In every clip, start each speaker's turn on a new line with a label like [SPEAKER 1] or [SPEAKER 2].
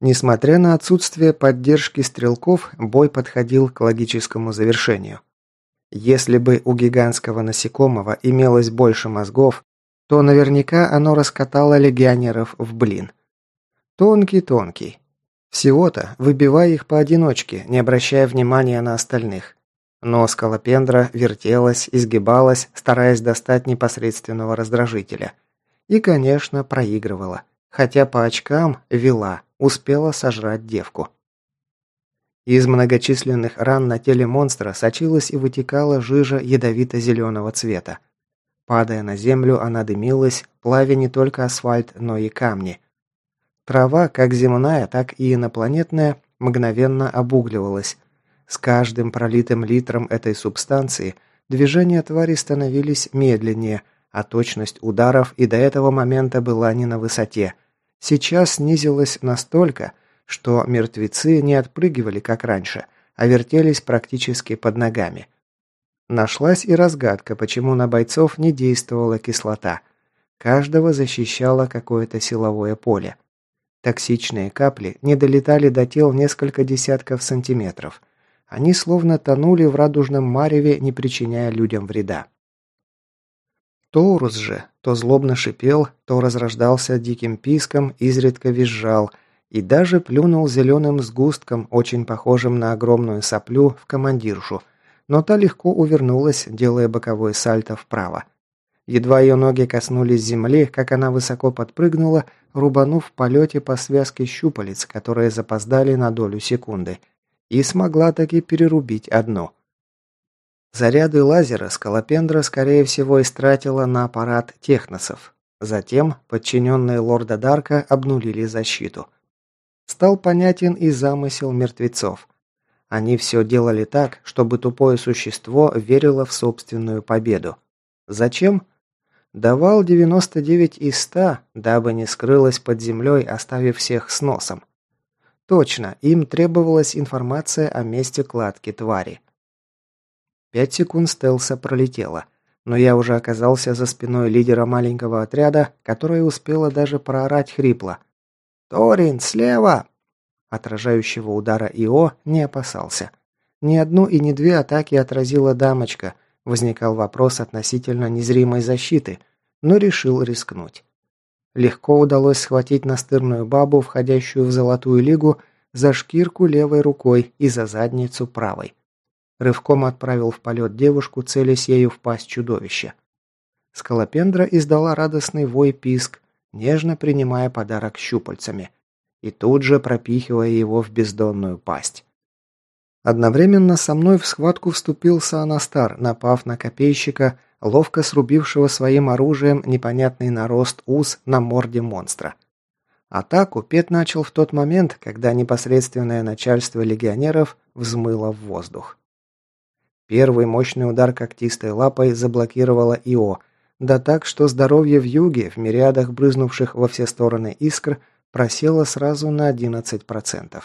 [SPEAKER 1] Несмотря на отсутствие поддержки стрелков, бой подходил к логическому завершению. Если бы у гигантского насекомого имелось больше мозгов, то наверняка оно раскатало легионеров в блин. Тонкий-тонкий. Всего-то выбивая их поодиночке, не обращая внимания на остальных. Но скалопендра вертелась, изгибалась, стараясь достать непосредственного раздражителя. И, конечно, проигрывала. Хотя по очкам вела, успела сожрать девку. Из многочисленных ран на теле монстра сочилась и вытекала жижа ядовито-зеленого цвета. Падая на землю, она дымилась, плавя не только асфальт, но и камни. Трава, как земная, так и инопланетная, мгновенно обугливалась. С каждым пролитым литром этой субстанции движения твари становились медленнее, а точность ударов и до этого момента была не на высоте. Сейчас снизилась настолько, что мертвецы не отпрыгивали, как раньше, а вертелись практически под ногами. Нашлась и разгадка, почему на бойцов не действовала кислота. Каждого защищало какое-то силовое поле. Токсичные капли не долетали до тел несколько десятков сантиметров. Они словно тонули в радужном мареве, не причиняя людям вреда. Тоурус же то злобно шипел, то разрождался диким писком, изредка визжал и даже плюнул зеленым сгустком, очень похожим на огромную соплю, в командиршу – но та легко увернулась, делая боковой сальто вправо. Едва ее ноги коснулись земли, как она высоко подпрыгнула, рубанув в полете по связке щупалец, которые запоздали на долю секунды, и смогла таки перерубить одно. Заряды лазера Скалопендра, скорее всего, истратила на аппарат техносов. Затем подчиненные лорда Дарка обнулили защиту. Стал понятен и замысел мертвецов – они все делали так, чтобы тупое существо верило в собственную победу. Зачем? Давал 99 из 100, дабы не скрылось под землей, оставив всех с носом. Точно, им требовалась информация о месте кладки твари. Пять секунд стелса пролетело, но я уже оказался за спиной лидера маленького отряда, которая успела даже проорать хрипло. «Торин, слева!» Отражающего удара ИО не опасался. Ни одну и ни две атаки отразила дамочка. Возникал вопрос относительно незримой защиты, но решил рискнуть. Легко удалось схватить настырную бабу, входящую в Золотую Лигу, за шкирку левой рукой и за задницу правой. Рывком отправил в полет девушку, целясь ею в пасть чудовища. Скалопендра издала радостный вой писк, нежно принимая подарок щупальцами и тут же пропихивая его в бездонную пасть. Одновременно со мной в схватку вступил Саанастар, напав на копейщика, ловко срубившего своим оружием непонятный нарост ус на морде монстра. Атаку Пет начал в тот момент, когда непосредственное начальство легионеров взмыло в воздух. Первый мощный удар когтистой лапой заблокировало ИО, да так, что здоровье в юге, в мириадах брызнувших во все стороны искр, просела сразу на 11%.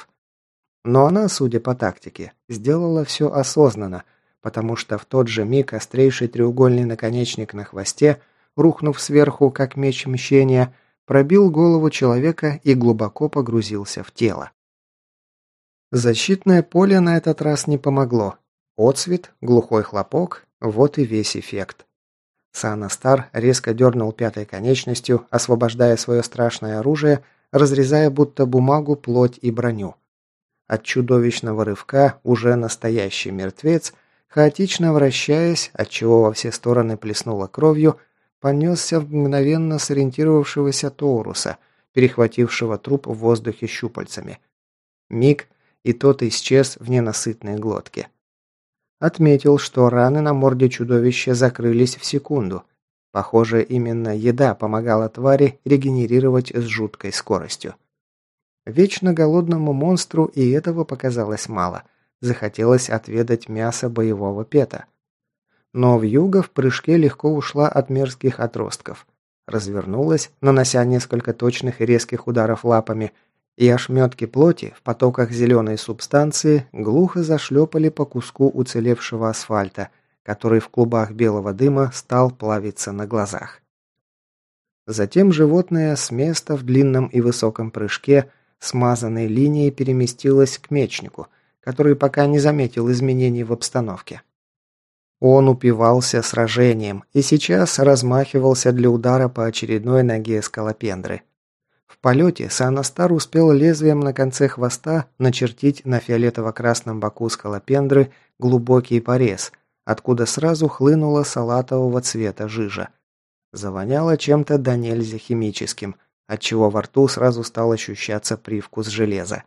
[SPEAKER 1] Но она, судя по тактике, сделала все осознанно, потому что в тот же миг острейший треугольный наконечник на хвосте, рухнув сверху, как меч мщения, пробил голову человека и глубоко погрузился в тело. Защитное поле на этот раз не помогло. Отсвет, глухой хлопок, вот и весь эффект. Санастар резко дернул пятой конечностью, освобождая свое страшное оружие, разрезая будто бумагу, плоть и броню. От чудовищного рывка уже настоящий мертвец, хаотично вращаясь, отчего во все стороны плеснуло кровью, понесся в мгновенно сориентировавшегося Тоуруса, перехватившего труп в воздухе щупальцами. Миг, и тот исчез в ненасытной глотке. Отметил, что раны на морде чудовища закрылись в секунду, Похоже, именно еда помогала твари регенерировать с жуткой скоростью. Вечно голодному монстру и этого показалось мало. Захотелось отведать мясо боевого пета. Но вьюга в прыжке легко ушла от мерзких отростков. Развернулась, нанося несколько точных и резких ударов лапами, и ошметки плоти в потоках зеленой субстанции глухо зашлепали по куску уцелевшего асфальта – который в клубах белого дыма стал плавиться на глазах. Затем животное с места в длинном и высоком прыжке смазанной линией переместилась к мечнику, который пока не заметил изменений в обстановке. Он упивался сражением и сейчас размахивался для удара по очередной ноге скалопендры. В полете Санастар успел лезвием на конце хвоста начертить на фиолетово-красном боку скалопендры глубокий порез, откуда сразу хлынула салатового цвета жижа. Завоняло чем-то до нельзя химическим, отчего во рту сразу стал ощущаться привкус железа.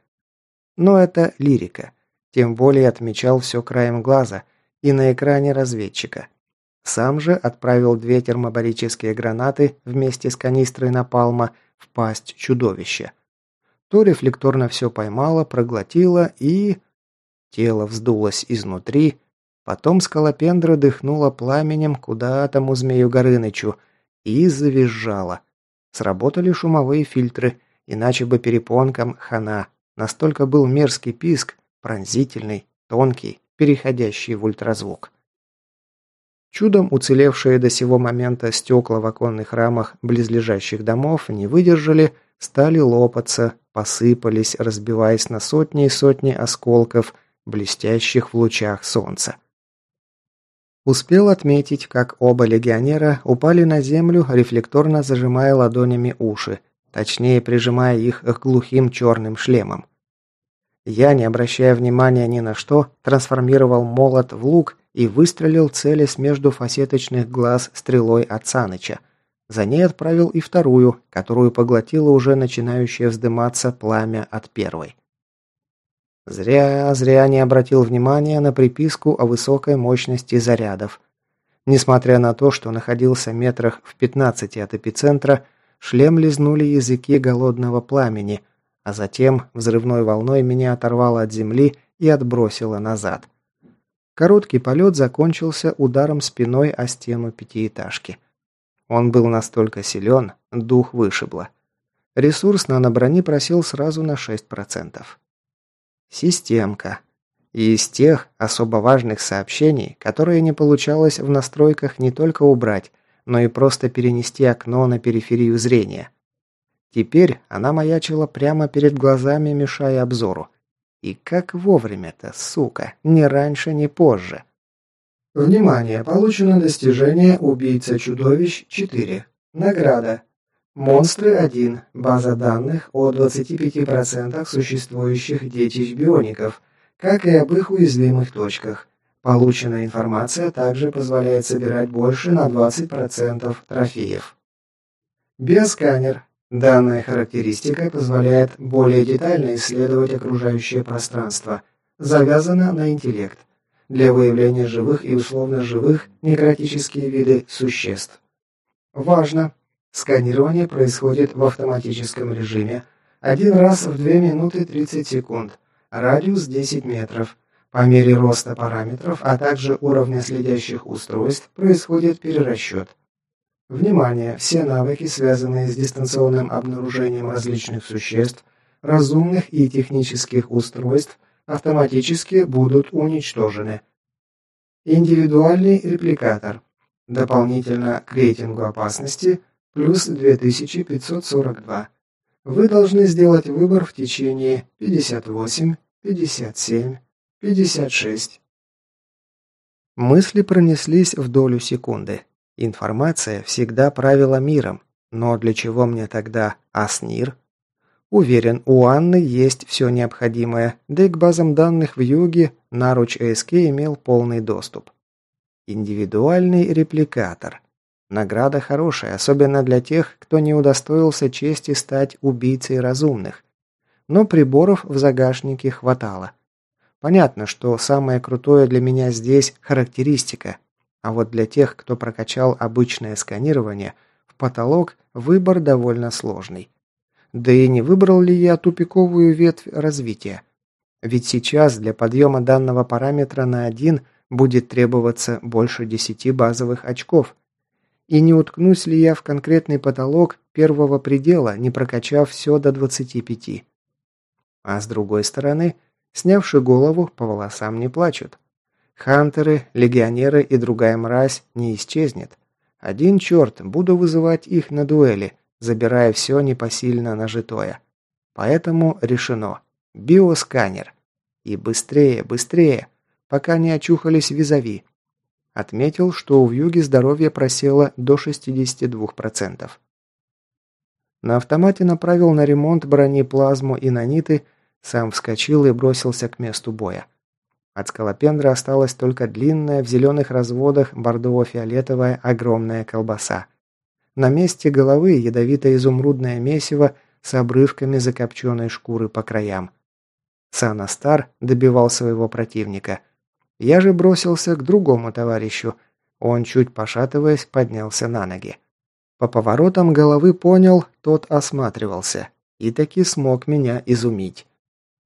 [SPEAKER 1] Но это лирика. Тем более отмечал все краем глаза – и на экране разведчика. Сам же отправил две термобарические гранаты вместе с канистрой напалма в пасть чудовища. То рефлекторно все поймало, проглотило и... Тело вздулось изнутри, потом скалопендра дыхнула пламенем куда тому змею Горынычу и завизжала. Сработали шумовые фильтры, иначе бы перепонкам хана. Настолько был мерзкий писк, пронзительный, тонкий, переходящий в ультразвук. Чудом уцелевшие до сего момента стекла в оконных рамах близлежащих домов не выдержали, стали лопаться, посыпались, разбиваясь на сотни и сотни осколков, блестящих в лучах солнца. Успел отметить, как оба легионера упали на землю, рефлекторно зажимая ладонями уши, точнее прижимая их к глухим черным шлемам. Я, не обращая внимания ни на что, трансформировал молот в лук и выстрелил целясь между фасеточных глаз стрелой от Саныча. За ней отправил и вторую, которую поглотило уже начинающее вздыматься пламя от первой. Зря, зря не обратил внимания на приписку о высокой мощности зарядов. Несмотря на то, что находился метрах в 15 от эпицентра, шлем лизнули языки голодного пламени – а затем взрывной волной меня оторвало от земли и отбросило назад. Короткий полет закончился ударом спиной о стену пятиэтажки. Он был настолько силен, дух вышибло. Ресурс на брони просел сразу на 6%. Системка. И из тех особо важных сообщений, которые не получалось в настройках не только убрать, но и просто перенести окно на периферию зрения. Теперь она маячила прямо перед глазами, мешая обзору. И как вовремя-то, сука, ни раньше, ни позже. Внимание! Получено достижение «Убийца-чудовищ 4». Награда. Монстры 1. База данных о 25% существующих детищ-биоников, как и об их уязвимых точках. Полученная информация также позволяет собирать больше на 20% трофеев. Биосканер. Данная характеристика позволяет более детально исследовать окружающее пространство, завязана на интеллект, для выявления живых и условно живых некротические виды существ. Важно! Сканирование происходит в автоматическом режиме один раз в 2 минуты 30 секунд, радиус 10 метров. По мере роста параметров, а также уровня следящих устройств происходит перерасчет. Внимание! Все навыки, связанные с дистанционным обнаружением различных существ, разумных и технических устройств, автоматически будут уничтожены. Индивидуальный репликатор. Дополнительно к рейтингу опасности плюс 2542. Вы должны сделать выбор в течение 58, 57, 56. Мысли пронеслись в долю секунды. Информация всегда правила миром, но для чего мне тогда Аснир? Уверен, у Анны есть все необходимое, да и к базам данных в Юге наруч ЭСК имел полный доступ. Индивидуальный репликатор. Награда хорошая, особенно для тех, кто не удостоился чести стать убийцей разумных. Но приборов в загашнике хватало. Понятно, что самое крутое для меня здесь характеристика, а вот для тех, кто прокачал обычное сканирование, в потолок выбор довольно сложный. Да и не выбрал ли я тупиковую ветвь развития? Ведь сейчас для подъема данного параметра на один будет требоваться больше 10 базовых очков. И не уткнусь ли я в конкретный потолок первого предела, не прокачав все до 25? А с другой стороны, снявши голову, по волосам не плачут. Хантеры, легионеры и другая мразь не исчезнет. Один черт, буду вызывать их на дуэли, забирая все непосильно нажитое. Поэтому решено. Биосканер. И быстрее, быстрее, пока не очухались визави. Отметил, что у Вьюги здоровье просело до 62%. На автомате направил на ремонт брони плазму и наниты, сам вскочил и бросился к месту боя. От скалопендры осталась только длинная в зеленых разводах бордово-фиолетовая огромная колбаса. На месте головы ядовито-изумрудное месиво с обрывками закопченной шкуры по краям. Санастар добивал своего противника. Я же бросился к другому товарищу. Он, чуть пошатываясь, поднялся на ноги. По поворотам головы понял, тот осматривался. И таки смог меня изумить.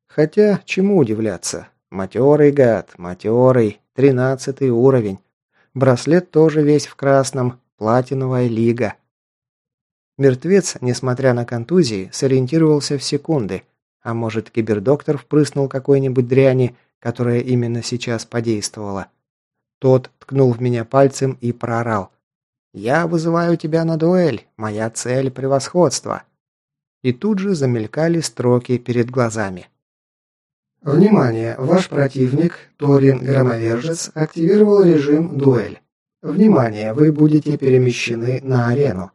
[SPEAKER 1] Хотя, чему удивляться? Матерый гад, матерый, тринадцатый уровень. Браслет тоже весь в красном, платиновая лига. Мертвец, несмотря на контузии, сориентировался в секунды – а может, кибердоктор впрыснул какой-нибудь дряни, которая именно сейчас подействовала. Тот ткнул в меня пальцем и проорал. «Я вызываю тебя на дуэль. Моя цель – превосходство». И тут же замелькали строки перед глазами. Внимание! Ваш противник, Торин Громовержец, активировал режим «Дуэль». Внимание! Вы будете перемещены на арену.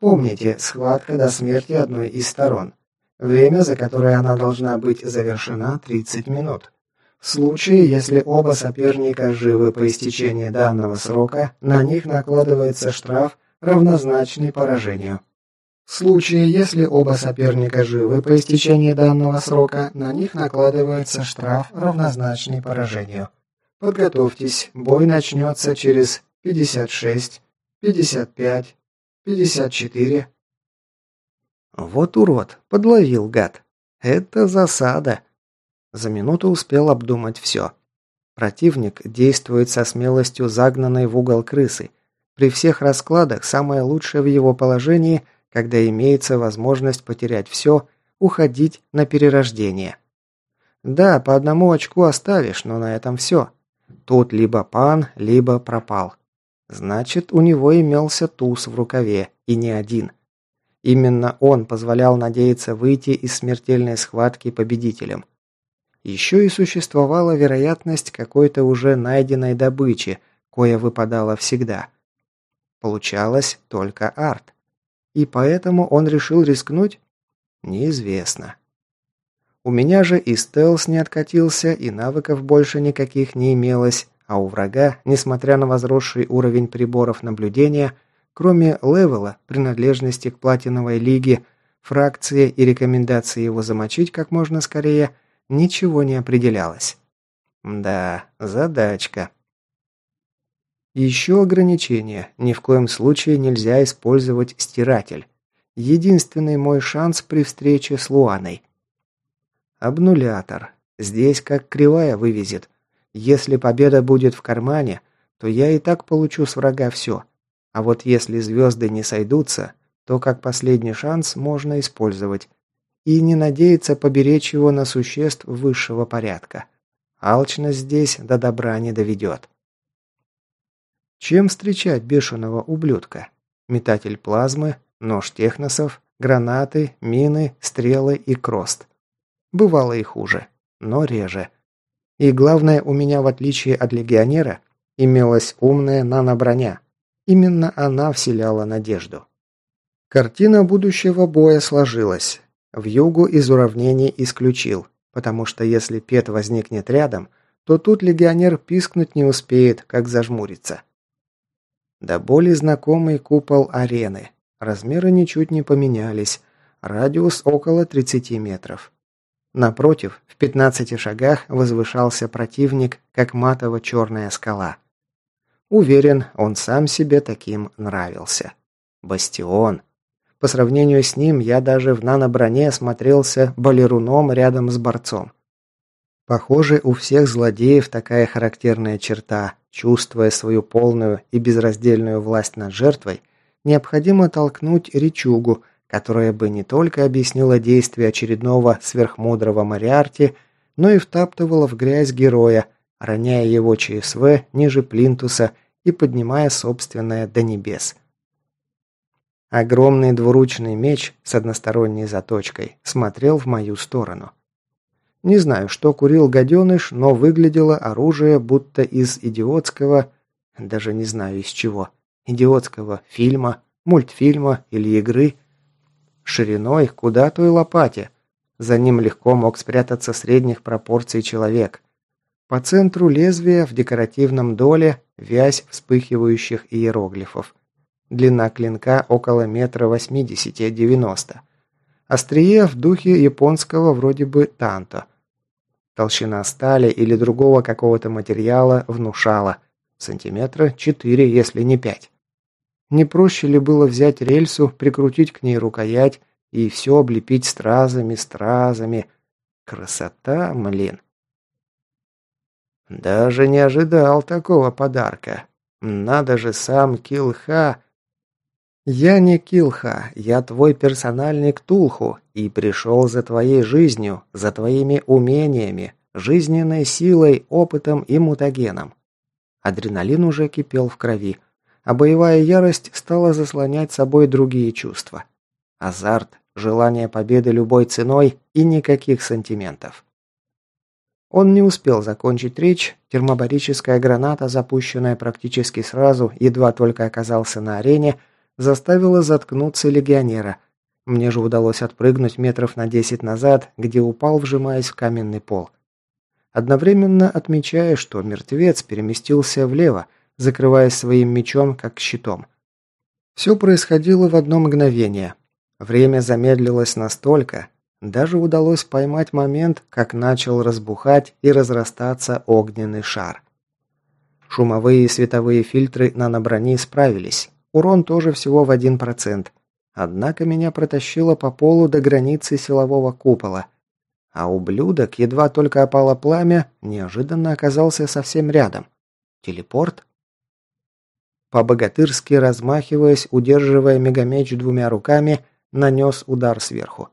[SPEAKER 1] Помните, схватка до смерти одной из сторон. Время, за которое она должна быть завершена, 30 минут. В случае, если оба соперника живы по истечении данного срока, на них накладывается штраф, равнозначный поражению. В случае, если оба соперника живы по истечении данного срока, на них накладывается штраф, равнозначный поражению. Подготовьтесь, бой начнется через 56, 55, 54, вот урод, подловил гад. Это засада. За минуту успел обдумать все. Противник действует со смелостью загнанной в угол крысы. При всех раскладах самое лучшее в его положении, когда имеется возможность потерять все, уходить на перерождение. Да, по одному очку оставишь, но на этом все. Тут либо пан, либо пропал. Значит, у него имелся туз в рукаве, и не один – Именно он позволял надеяться выйти из смертельной схватки победителем. Еще и существовала вероятность какой-то уже найденной добычи, кое выпадала всегда. Получалось только арт. И поэтому он решил рискнуть? Неизвестно. У меня же и стелс не откатился, и навыков больше никаких не имелось, а у врага, несмотря на возросший уровень приборов наблюдения, Кроме левела, принадлежности к платиновой лиге, фракции и рекомендации его замочить как можно скорее, ничего не определялось. Да, задачка. Еще ограничение. Ни в коем случае нельзя использовать стиратель. Единственный мой шанс при встрече с Луаной. Обнулятор. Здесь как кривая вывезет. Если победа будет в кармане, то я и так получу с врага все. А вот если звезды не сойдутся, то как последний шанс можно использовать. И не надеяться поберечь его на существ высшего порядка. Алчность здесь до добра не доведет. Чем встречать бешеного ублюдка? Метатель плазмы, нож техносов, гранаты, мины, стрелы и крост. Бывало и хуже, но реже. И главное, у меня, в отличие от легионера, имелась умная наноброня, Именно она вселяла надежду. Картина будущего боя сложилась. В югу из уравнений исключил, потому что если Пет возникнет рядом, то тут легионер пискнуть не успеет, как зажмурится. До боли знакомый купол арены. Размеры ничуть не поменялись. Радиус около 30 метров. Напротив, в 15 шагах возвышался противник, как матово-черная скала. Уверен, он сам себе таким нравился. Бастион. По сравнению с ним я даже в наноброне смотрелся балеруном рядом с борцом. Похоже, у всех злодеев такая характерная черта. Чувствуя свою полную и безраздельную власть над жертвой, необходимо толкнуть речугу, которая бы не только объяснила действия очередного сверхмудрого Мариарти, но и втаптывала в грязь героя, роняя его ЧСВ ниже плинтуса и поднимая собственное до небес. Огромный двуручный меч с односторонней заточкой смотрел в мою сторону. Не знаю, что курил гаденыш, но выглядело оружие будто из идиотского, даже не знаю из чего, идиотского фильма, мультфильма или игры. Шириной куда той лопате. За ним легко мог спрятаться средних пропорций человек. По центру лезвия в декоративном доле вязь вспыхивающих иероглифов. Длина клинка около метра восьмидесяти-девяносто. Острие в духе японского вроде бы танто. Толщина стали или другого какого-то материала внушала. Сантиметра четыре, если не пять. Не проще ли было взять рельсу, прикрутить к ней рукоять и все облепить стразами, стразами? Красота, млин. Даже не ожидал такого подарка. Надо же сам Килха «Я не Килха, я твой персональный Ктулху и пришел за твоей жизнью, за твоими умениями, жизненной силой, опытом и мутагеном». Адреналин уже кипел в крови, а боевая ярость стала заслонять собой другие чувства. Азарт, желание победы любой ценой и никаких сантиментов. Он не успел закончить речь, термобарическая граната, запущенная практически сразу, едва только оказался на арене, заставила заткнуться легионера. Мне же удалось отпрыгнуть метров на десять назад, где упал, вжимаясь в каменный пол. Одновременно отмечая, что мертвец переместился влево, закрываясь своим мечом как щитом. Все происходило в одно мгновение. Время замедлилось настолько, даже удалось поймать момент, как начал разбухать и разрастаться огненный шар. Шумовые и световые фильтры наноброни справились, Урон тоже всего в 1%. Однако меня протащило по полу до границы силового купола. А ублюдок, едва только опало пламя, неожиданно оказался совсем рядом. Телепорт? По-богатырски размахиваясь, удерживая мегамеч двумя руками, нанес удар сверху.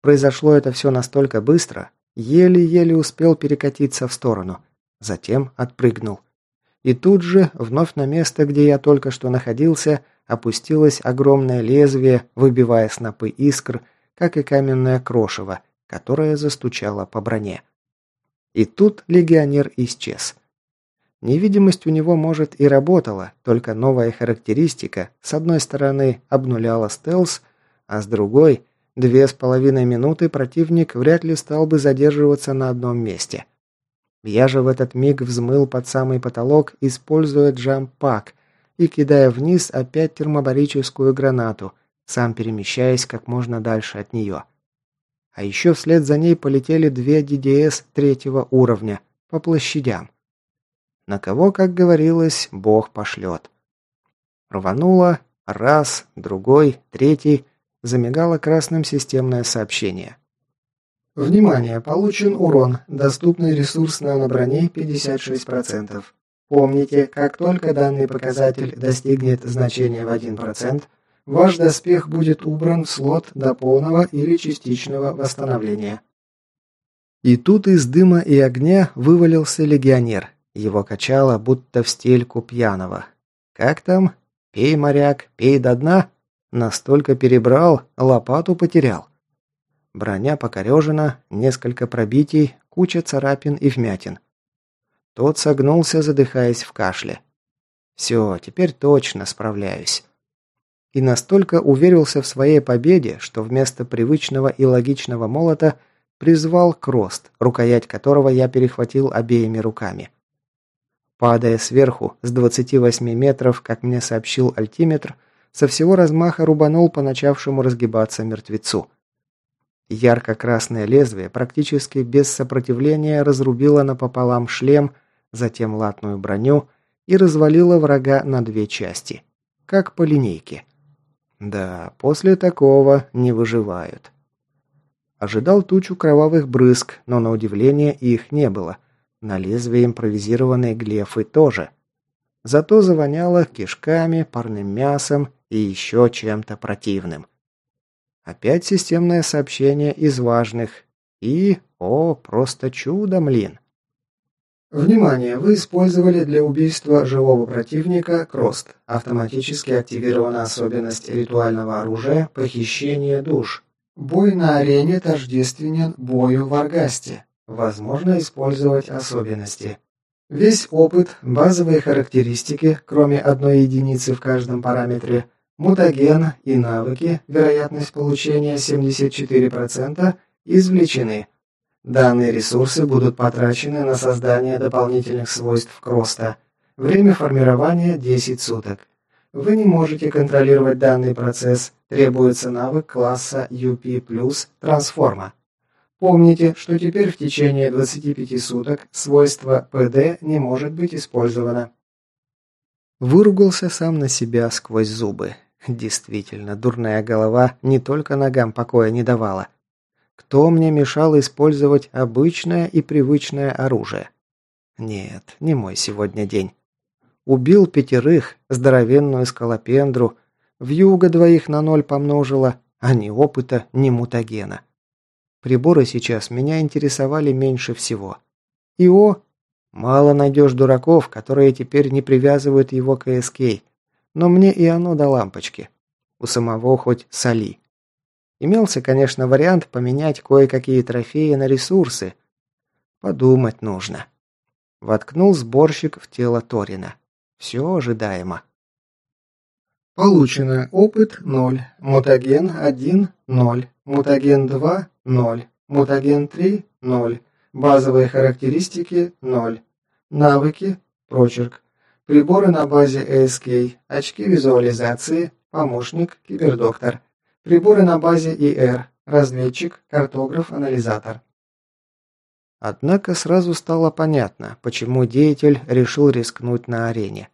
[SPEAKER 1] Произошло это все настолько быстро, еле-еле успел перекатиться в сторону. Затем отпрыгнул. И тут же, вновь на место, где я только что находился, опустилось огромное лезвие, выбивая снопы искр, как и каменное крошево, которое застучало по броне. И тут легионер исчез. Невидимость у него, может, и работала, только новая характеристика с одной стороны обнуляла стелс, а с другой – две с половиной минуты противник вряд ли стал бы задерживаться на одном месте – я же в этот миг взмыл под самый потолок, используя джамп-пак и кидая вниз опять термобарическую гранату, сам перемещаясь как можно дальше от нее. А еще вслед за ней полетели две ДДС третьего уровня по площадям. На кого, как говорилось, Бог пошлет. Рвануло, раз, другой, третий, замигало красным системное сообщение.
[SPEAKER 2] Внимание! Получен урон. Доступный ресурс наноброни 56%. Помните, как только данный показатель достигнет значения в 1%, ваш доспех будет убран в слот до полного или частичного восстановления.
[SPEAKER 1] И тут из дыма и огня вывалился легионер. Его качало, будто в стельку пьяного. Как там? Пей, моряк, пей до дна. Настолько перебрал, лопату потерял. Броня покорежена, несколько пробитий, куча царапин и вмятин. Тот согнулся, задыхаясь в кашле. Все, теперь точно справляюсь. И настолько уверился в своей победе, что вместо привычного и логичного молота призвал крост, рукоять которого я перехватил обеими руками. Падая сверху, с 28 метров, как мне сообщил альтиметр, со всего размаха рубанул по начавшему разгибаться мертвецу. Ярко-красное лезвие практически без сопротивления разрубило напополам шлем, затем латную броню и развалило врага на две части. Как по линейке. Да, после такого не выживают. Ожидал тучу кровавых брызг, но на удивление их не было. На лезвие импровизированной глефы тоже. Зато завоняло кишками, парным мясом и еще чем-то противным. Опять системное сообщение из важных. И, о, просто чудо, млин.
[SPEAKER 2] Внимание! Вы использовали для убийства живого противника Крост. Автоматически активирована особенность ритуального оружия «Похищение душ». Бой на арене тождественен бою в Аргасте. Возможно использовать особенности. Весь опыт, базовые характеристики, кроме одной единицы в каждом параметре, мутаген и навыки, вероятность получения 74%, извлечены. Данные ресурсы будут потрачены на создание дополнительных свойств Кроста. Время формирования 10 суток. Вы не можете контролировать данный процесс, требуется навык класса UP+, трансформа. Помните, что теперь в течение 25 суток свойство ПД не может быть использовано.
[SPEAKER 1] Выругался сам на себя сквозь зубы. Действительно, дурная голова не только ногам покоя не давала. Кто мне мешал использовать обычное и привычное оружие? Нет, не мой сегодня день. Убил пятерых, здоровенную скалопендру, вьюга двоих на ноль помножила, а ни опыта, ни мутагена. Приборы сейчас меня интересовали меньше всего. ИО? Мало найдешь дураков, которые теперь не привязывают его к СК. Но мне и оно до лампочки. У самого хоть соли. Имелся, конечно, вариант поменять кое-какие трофеи на ресурсы. Подумать нужно. Воткнул сборщик в тело Торина. Все ожидаемо.
[SPEAKER 2] Получено опыт 0, мутаген 1, 0, мутаген 2, 0. Мутаген 3 – 0. Базовые характеристики – 0. Навыки – прочерк. Приборы на базе ASK. Очки визуализации. Помощник. Кибердоктор. Приборы на базе ИР. Разведчик. Картограф. Анализатор.
[SPEAKER 1] Однако сразу стало понятно, почему деятель решил рискнуть на арене.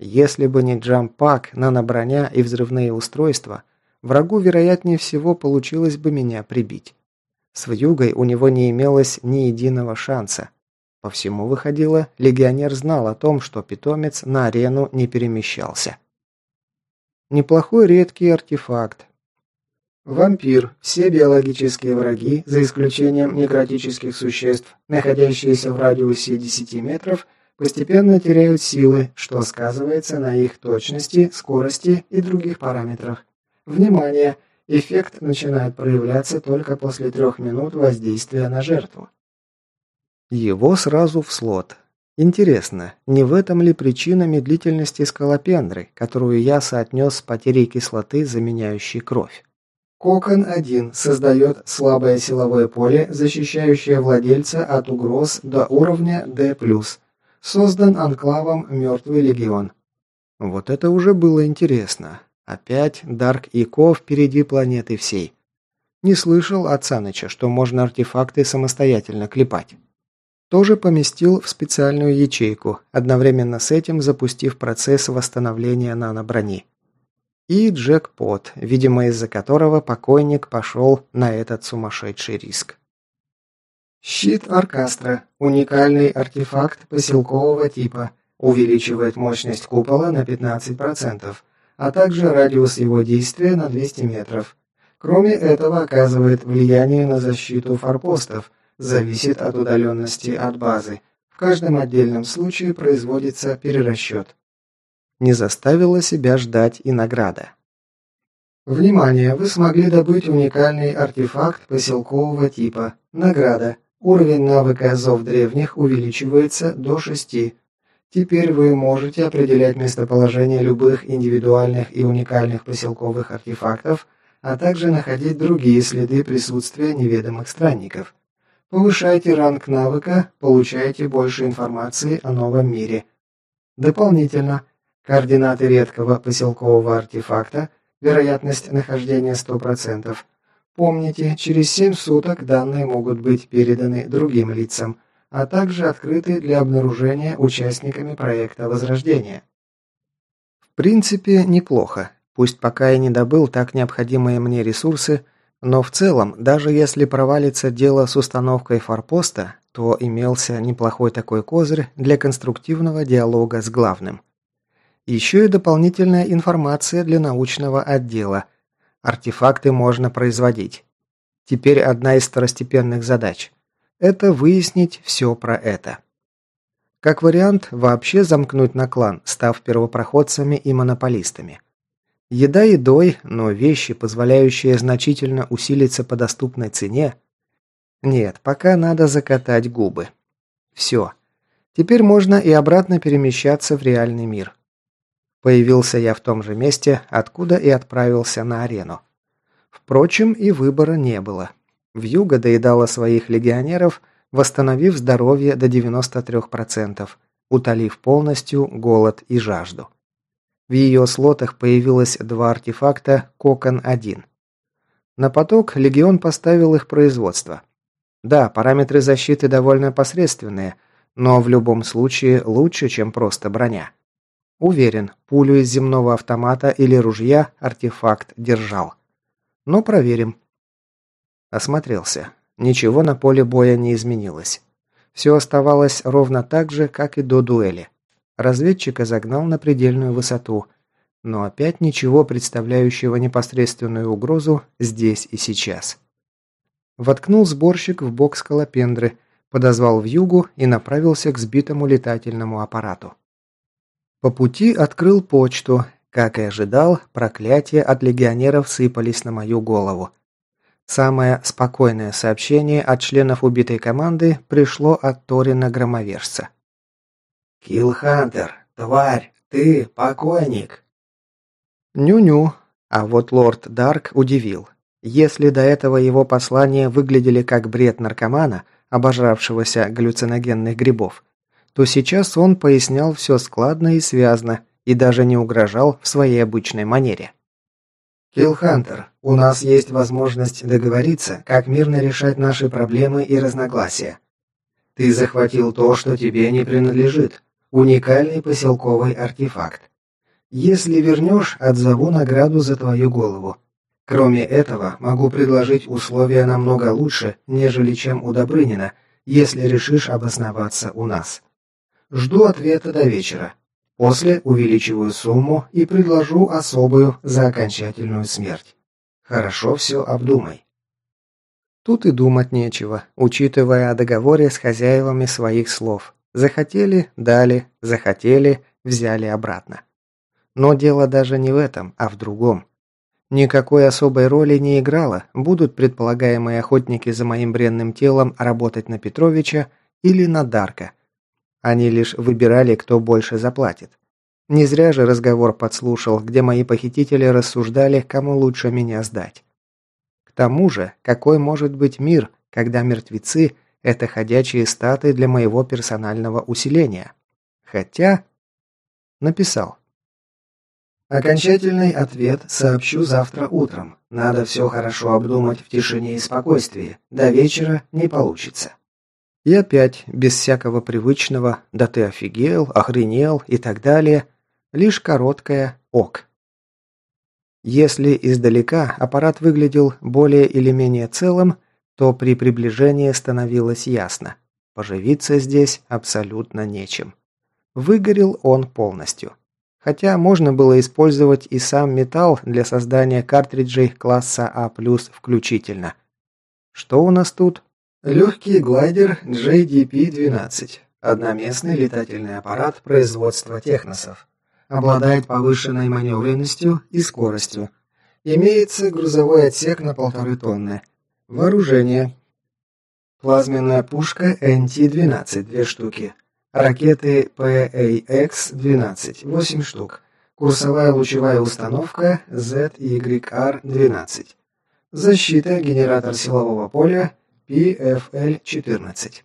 [SPEAKER 1] Если бы не джампак, наноброня и взрывные устройства, врагу вероятнее всего получилось бы меня прибить. С вьюгой у него не имелось ни единого шанса. По всему выходило, легионер знал о том, что питомец на арену не перемещался. Неплохой редкий артефакт.
[SPEAKER 2] Вампир. Все биологические враги, за исключением некротических существ, находящиеся в радиусе 10 метров, постепенно теряют силы, что сказывается на их точности, скорости и других параметрах. Внимание! Эффект начинает проявляться только после трех минут воздействия на жертву.
[SPEAKER 1] Его сразу в слот. Интересно, не в этом ли причина медлительности скалопендры, которую я соотнес с потерей кислоты, заменяющей кровь?
[SPEAKER 2] Кокон-1 создает слабое силовое поле, защищающее владельца от угроз до уровня D+. Создан анклавом «Мертвый легион».
[SPEAKER 1] Вот это уже было интересно. Опять Дарк и Ко впереди планеты всей. Не слышал от Саныча, что можно артефакты самостоятельно клепать. Тоже поместил в специальную ячейку, одновременно с этим запустив процесс восстановления наноброни. И джекпот, видимо из-за которого покойник пошел на этот сумасшедший риск.
[SPEAKER 2] Щит Аркастра. Уникальный артефакт поселкового типа. Увеличивает мощность купола на 15% а также радиус его действия на 200 метров. Кроме этого, оказывает влияние на защиту форпостов, зависит от удаленности от базы. В каждом отдельном случае производится перерасчет.
[SPEAKER 1] Не заставила себя ждать и награда.
[SPEAKER 2] Внимание! Вы смогли добыть уникальный артефакт поселкового типа. Награда. Уровень навыка Зов Древних увеличивается до 6. Теперь вы можете определять местоположение любых индивидуальных и уникальных поселковых артефактов, а также находить другие следы присутствия неведомых странников. Повышайте ранг навыка, получаете больше информации о новом мире. Дополнительно, координаты редкого поселкового артефакта, вероятность нахождения 100%. Помните, через 7 суток данные могут быть переданы другим лицам – а также открыты для обнаружения участниками проекта Возрождения.
[SPEAKER 1] В принципе, неплохо. Пусть пока я не добыл так необходимые мне ресурсы, но в целом, даже если провалится дело с установкой форпоста, то имелся неплохой такой козырь для конструктивного диалога с главным. Еще и дополнительная информация для научного отдела. Артефакты можно производить. Теперь одна из второстепенных задач – это выяснить все про это. Как вариант, вообще замкнуть на клан, став первопроходцами и монополистами. Еда едой, но вещи, позволяющие значительно усилиться по доступной цене. Нет, пока надо закатать губы. Все. Теперь можно и обратно перемещаться в реальный мир. Появился я в том же месте, откуда и отправился на арену. Впрочем, и выбора не было. Вьюга доедала своих легионеров, восстановив здоровье до 93%, утолив полностью голод и жажду. В ее слотах появилось два артефакта «Кокон-1». На поток Легион поставил их производство. Да, параметры защиты довольно посредственные, но в любом случае лучше, чем просто броня. Уверен, пулю из земного автомата или ружья артефакт держал. Но проверим. Осмотрелся. Ничего на поле боя не изменилось. Все оставалось ровно так же, как и до дуэли. Разведчика загнал на предельную высоту, но опять ничего представляющего непосредственную угрозу здесь и сейчас. Воткнул сборщик в бок скалопендры, подозвал в югу и направился к сбитому летательному аппарату. По пути открыл почту. Как и ожидал, проклятия от легионеров сыпались на мою голову. Самое спокойное сообщение от членов убитой команды пришло от Торина Громовержца.
[SPEAKER 2] «Киллхантер, тварь, ты покойник!»
[SPEAKER 1] Ню-ню. А вот лорд Дарк удивил. Если до этого его послания выглядели как бред наркомана, обожравшегося галлюциногенных грибов, то сейчас он пояснял все складно и связно, и даже не угрожал в своей обычной манере.
[SPEAKER 2] Киллхантер, у нас есть возможность договориться, как мирно решать наши проблемы и разногласия. Ты захватил то, что тебе не принадлежит. Уникальный поселковый артефакт. Если вернешь, отзову награду за твою голову. Кроме этого, могу предложить условия намного лучше, нежели чем у Добрынина, если решишь обосноваться у нас. Жду ответа до вечера. После увеличиваю сумму и предложу особую за окончательную смерть. Хорошо все обдумай.
[SPEAKER 1] Тут и думать нечего, учитывая о договоре с хозяевами своих слов. Захотели – дали, захотели – взяли обратно. Но дело даже не в этом, а в другом. Никакой особой роли не играло, будут предполагаемые охотники за моим бренным телом работать на Петровича или на Дарка. Они лишь выбирали, кто больше заплатит. Не зря же разговор подслушал, где мои похитители рассуждали, кому лучше меня сдать. К тому же, какой может быть мир, когда мертвецы – это ходячие статы для моего персонального усиления? Хотя... Написал.
[SPEAKER 2] Окончательный ответ сообщу завтра утром. Надо все хорошо обдумать в тишине и спокойствии. До вечера не получится.
[SPEAKER 1] И опять, без всякого привычного «да ты офигел», «охренел» и так далее, лишь короткое «ок». Если издалека аппарат выглядел более или менее целым, то при приближении становилось ясно. Поживиться здесь абсолютно нечем. Выгорел он полностью. Хотя можно было использовать и сам металл для создания картриджей класса А+, включительно. Что у нас тут?
[SPEAKER 2] Легкий глайдер JDP-12. Одноместный летательный аппарат производства техносов. Обладает повышенной маневренностью и скоростью. Имеется грузовой отсек на полторы тонны. Вооружение. Плазменная пушка NT-12, две штуки. Ракеты PAX-12, 8 штук. Курсовая лучевая установка ZYR-12. Защита, генератор силового поля, PFL-14.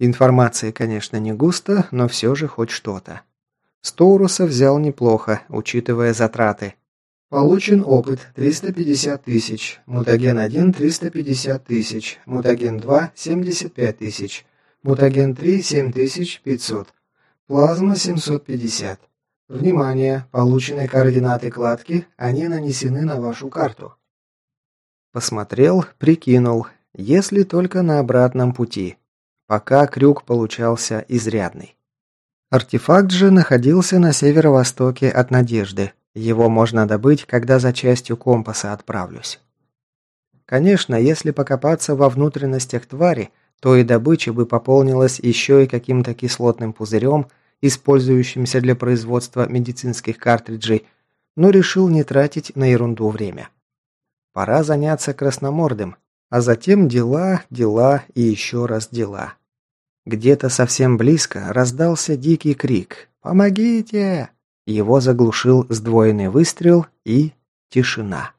[SPEAKER 1] Информации, конечно, не густо, но все же хоть что-то. Стоуруса взял неплохо, учитывая затраты.
[SPEAKER 2] Получен опыт 350 тысяч, мутаген 1 350 тысяч, мутаген 2 75 тысяч, мутаген 3 7500, плазма 750. Внимание! Получены координаты кладки, они нанесены на вашу карту.
[SPEAKER 1] Посмотрел, прикинул, если только на обратном пути. Пока крюк получался изрядный. Артефакт же находился на северо-востоке от Надежды. Его можно добыть, когда за частью компаса отправлюсь. Конечно, если покопаться во внутренностях твари, то и добыча бы пополнилась еще и каким-то кислотным пузырем, использующимся для производства медицинских картриджей, но решил не тратить на ерунду время. Пора заняться красномордым, а затем дела, дела и еще раз дела. Где-то совсем близко раздался дикий крик «Помогите!». Его заглушил сдвоенный выстрел и тишина.